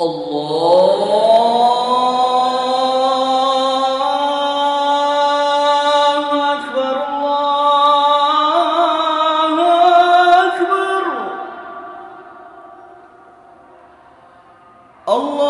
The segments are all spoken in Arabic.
الله أكبر الله أكبر.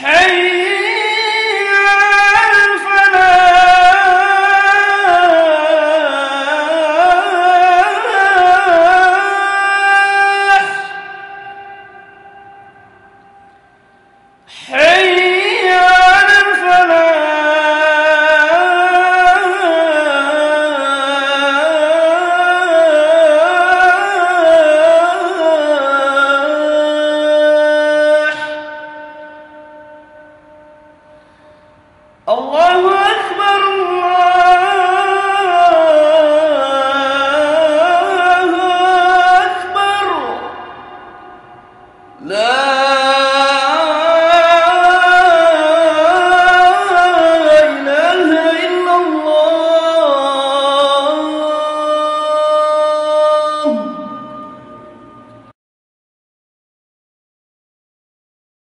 Hey! لا